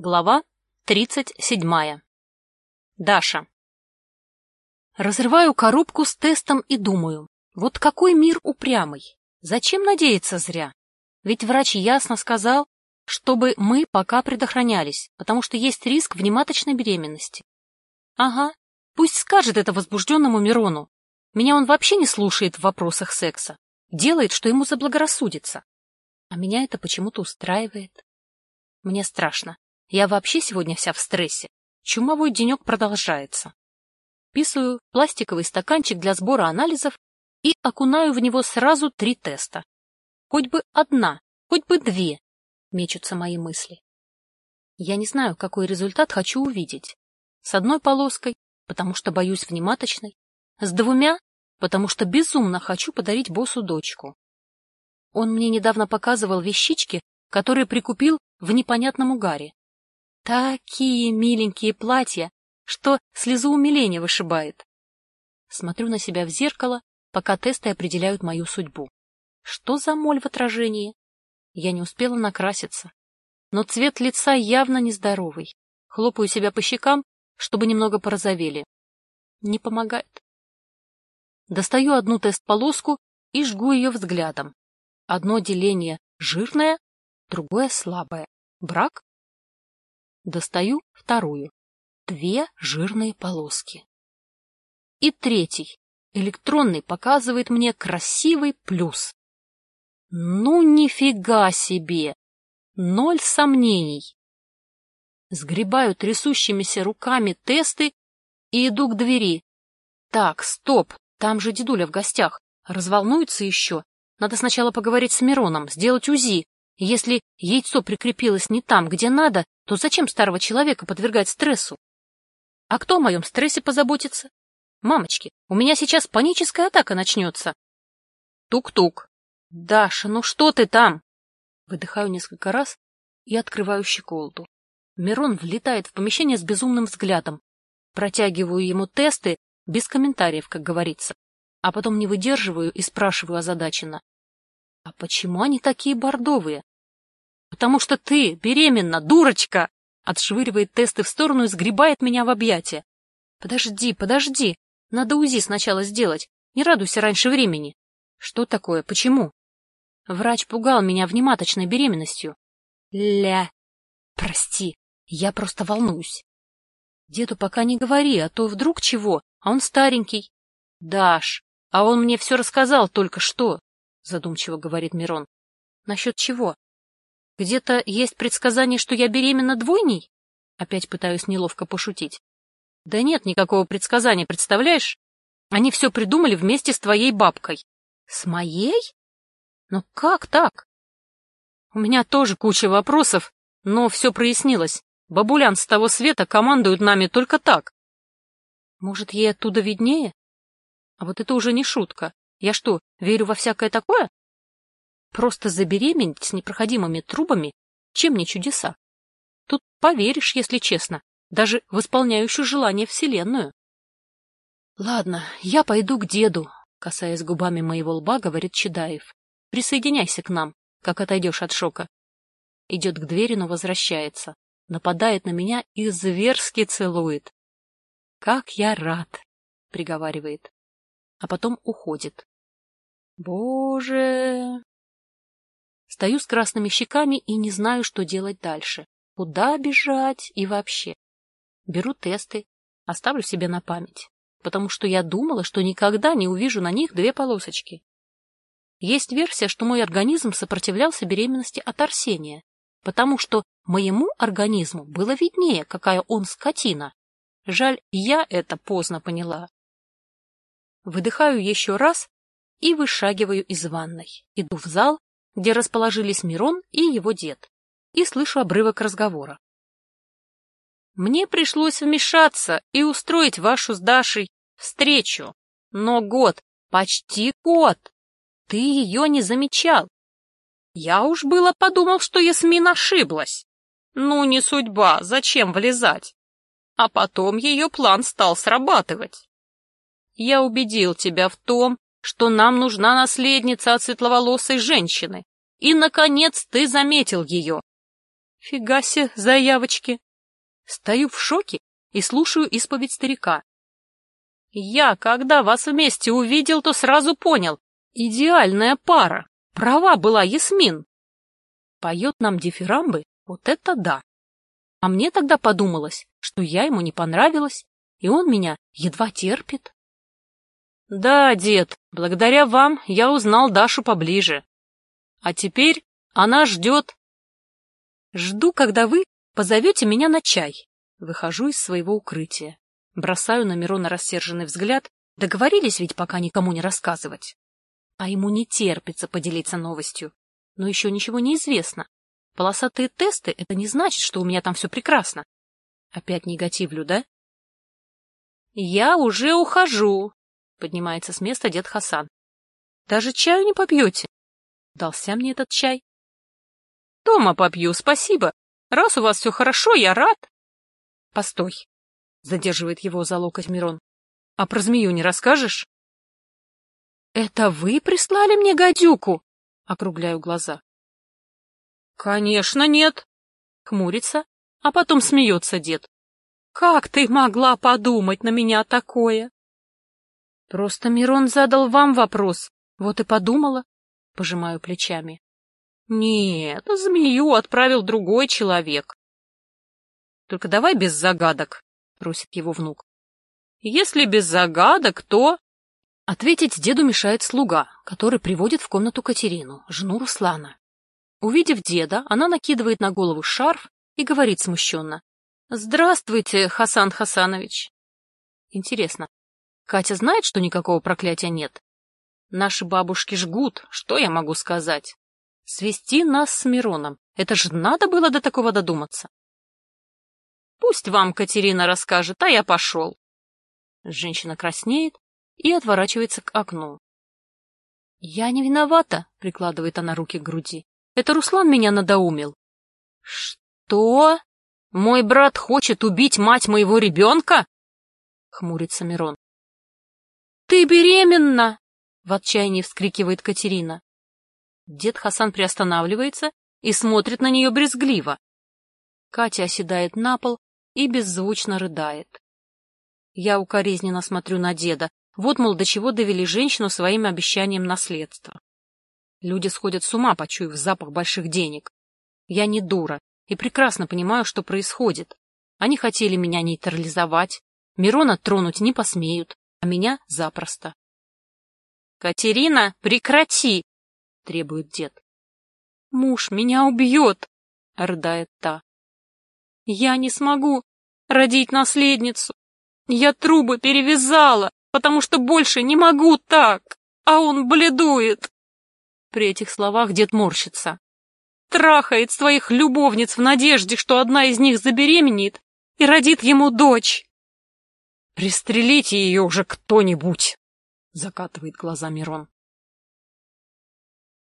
Глава 37. Даша. Разрываю коробку с тестом и думаю, вот какой мир упрямый. Зачем надеяться зря? Ведь врач ясно сказал, чтобы мы пока предохранялись, потому что есть риск внематочной беременности. Ага, пусть скажет это возбужденному Мирону. Меня он вообще не слушает в вопросах секса. Делает, что ему заблагорассудится. А меня это почему-то устраивает. Мне страшно. Я вообще сегодня вся в стрессе. Чумовой денек продолжается. Писаю пластиковый стаканчик для сбора анализов и окунаю в него сразу три теста. Хоть бы одна, хоть бы две, мечутся мои мысли. Я не знаю, какой результат хочу увидеть. С одной полоской, потому что боюсь внематочной, с двумя, потому что безумно хочу подарить боссу дочку. Он мне недавно показывал вещички, которые прикупил в непонятном угаре. Такие миленькие платья, что слезу умиления вышибает. Смотрю на себя в зеркало, пока тесты определяют мою судьбу. Что за моль в отражении? Я не успела накраситься. Но цвет лица явно нездоровый. Хлопаю себя по щекам, чтобы немного порозовели. Не помогает. Достаю одну тест-полоску и жгу ее взглядом. Одно деление жирное, другое слабое. Брак? Достаю вторую. Две жирные полоски. И третий, электронный, показывает мне красивый плюс. Ну, нифига себе! Ноль сомнений. Сгребаю трясущимися руками тесты и иду к двери. Так, стоп, там же дедуля в гостях. Разволнуется еще. Надо сначала поговорить с Мироном, сделать УЗИ. Если яйцо прикрепилось не там, где надо, то зачем старого человека подвергать стрессу? А кто о моем стрессе позаботится? Мамочки, у меня сейчас паническая атака начнется. Тук-тук. Даша, ну что ты там? Выдыхаю несколько раз и открываю щеколду. Мирон влетает в помещение с безумным взглядом. Протягиваю ему тесты, без комментариев, как говорится. А потом не выдерживаю и спрашиваю озадаченно. А почему они такие бордовые? Потому что ты беременна, дурочка! Отшвыривает тесты в сторону и сгребает меня в объятия. Подожди, подожди. Надо УЗИ сначала сделать. Не радуйся раньше времени. Что такое? Почему? Врач пугал меня внематочной беременностью. Ля. Прости, я просто волнуюсь. Деду пока не говори, а то вдруг чего, а он старенький. Даш, а он мне все рассказал только что, задумчиво говорит Мирон. Насчет чего? Где-то есть предсказание, что я беременна двойней? Опять пытаюсь неловко пошутить. Да нет никакого предсказания, представляешь? Они все придумали вместе с твоей бабкой. С моей? Но как так? У меня тоже куча вопросов, но все прояснилось. Бабулян с того света командуют нами только так. Может, ей оттуда виднее? А вот это уже не шутка. Я что, верю во всякое такое? Просто забеременеть с непроходимыми трубами, чем не чудеса. Тут поверишь, если честно, даже в исполняющую желание Вселенную. Ладно, я пойду к деду, касаясь губами моего лба, говорит Чедаев. Присоединяйся к нам, как отойдешь от шока. Идет к двери, но возвращается. Нападает на меня и зверски целует. Как я рад, приговаривает. А потом уходит. Боже, Стою с красными щеками и не знаю, что делать дальше. Куда бежать и вообще. Беру тесты, оставлю себе на память, потому что я думала, что никогда не увижу на них две полосочки. Есть версия, что мой организм сопротивлялся беременности от Арсения, потому что моему организму было виднее, какая он скотина. Жаль, я это поздно поняла. Выдыхаю еще раз и вышагиваю из ванной. Иду в зал, где расположились Мирон и его дед, и слышу обрывок разговора. Мне пришлось вмешаться и устроить вашу с Дашей встречу. Но год, почти год, ты ее не замечал. Я уж было подумал, что Ясмин ошиблась. Ну, не судьба, зачем влезать? А потом ее план стал срабатывать. Я убедил тебя в том, что нам нужна наследница от светловолосой женщины. И, наконец, ты заметил ее. Фига себе заявочки. Стою в шоке и слушаю исповедь старика. Я, когда вас вместе увидел, то сразу понял. Идеальная пара. Права была Ясмин. Поет нам дифирамбы, вот это да. А мне тогда подумалось, что я ему не понравилась, и он меня едва терпит. Да, дед, благодаря вам я узнал Дашу поближе. А теперь она ждет. Жду, когда вы позовете меня на чай. Выхожу из своего укрытия. Бросаю на Мирона рассерженный взгляд. Договорились ведь пока никому не рассказывать. А ему не терпится поделиться новостью. Но еще ничего не известно. Полосатые тесты — это не значит, что у меня там все прекрасно. Опять негативлю, да? Я уже ухожу, — поднимается с места дед Хасан. Даже чаю не попьете? Дался мне этот чай. Дома попью, спасибо. Раз у вас все хорошо, я рад. Постой, — задерживает его за локоть Мирон. А про змею не расскажешь? Это вы прислали мне гадюку? Округляю глаза. Конечно, нет. Хмурится, а потом смеется дед. Как ты могла подумать на меня такое? Просто Мирон задал вам вопрос, вот и подумала. Пожимаю плечами. Нет, змею отправил другой человек. Только давай без загадок, просит его внук. Если без загадок, то... Ответить деду мешает слуга, который приводит в комнату Катерину, жену Руслана. Увидев деда, она накидывает на голову шарф и говорит смущенно. «Здравствуйте, Хасан Хасанович!» Интересно, Катя знает, что никакого проклятия нет? Наши бабушки жгут, что я могу сказать? Свести нас с Мироном. Это же надо было до такого додуматься. Пусть вам Катерина расскажет, а я пошел. Женщина краснеет и отворачивается к окну. Я не виновата, прикладывает она руки к груди. Это Руслан меня надоумил. Что? Мой брат хочет убить мать моего ребенка? Хмурится Мирон. Ты беременна! В отчаянии вскрикивает Катерина. Дед Хасан приостанавливается и смотрит на нее брезгливо. Катя оседает на пол и беззвучно рыдает. Я укоризненно смотрю на деда. Вот, мол, до чего довели женщину своим обещанием наследства. Люди сходят с ума, почуяв запах больших денег. Я не дура и прекрасно понимаю, что происходит. Они хотели меня нейтрализовать, Мирона тронуть не посмеют, а меня запросто. — Катерина, прекрати! — требует дед. — Муж меня убьет! — рыдает та. — Я не смогу родить наследницу. Я трубы перевязала, потому что больше не могу так, а он бледует. При этих словах дед морщится. Трахает своих любовниц в надежде, что одна из них забеременеет и родит ему дочь. «Пристрелите ее уже кто-нибудь!» — закатывает глаза Мирон.